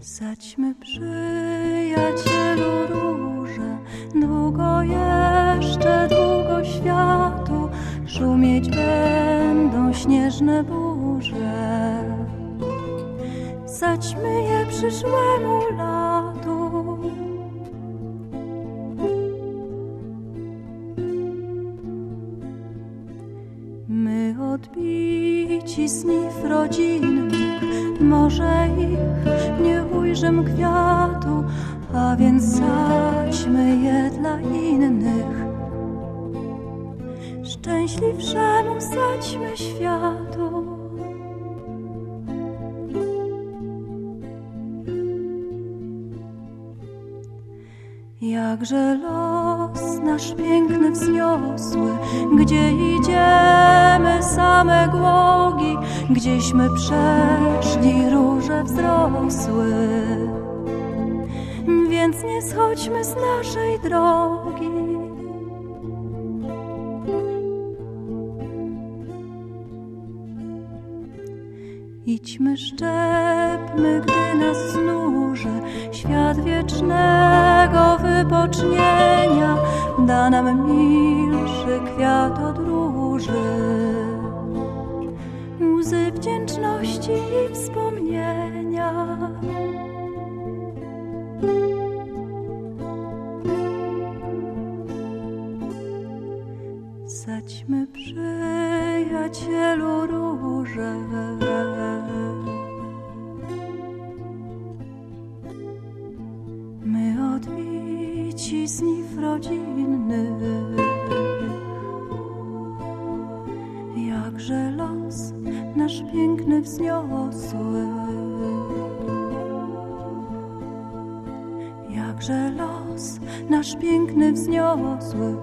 Zaćmy przyjacielu róże, długo jeszcze, długo światu, szumieć będą śnieżne burze. Zaćmy je przyszłemu latu. Odbici snów rodzinnych, może ich nie ujrzem kwiatu, a więc sadźmy je dla innych. Szczęśliwszemu sadźmy światu. Jakże los nasz piękny wzniosły, gdzie same głogi, gdzieśmy przeszli róże wzrosły. Więc nie schodźmy z naszej drogi. Idźmy, szczepmy, gdy nas znuży świat wiecznego wypocznienia, da nam milszy kwiat od wdzięczności i wspomnienia. Saćmy przyjacielu róże. My odbici z nich rodzinnych. Nasz piękny wzniosły. Jakże los nasz piękny wzniosły.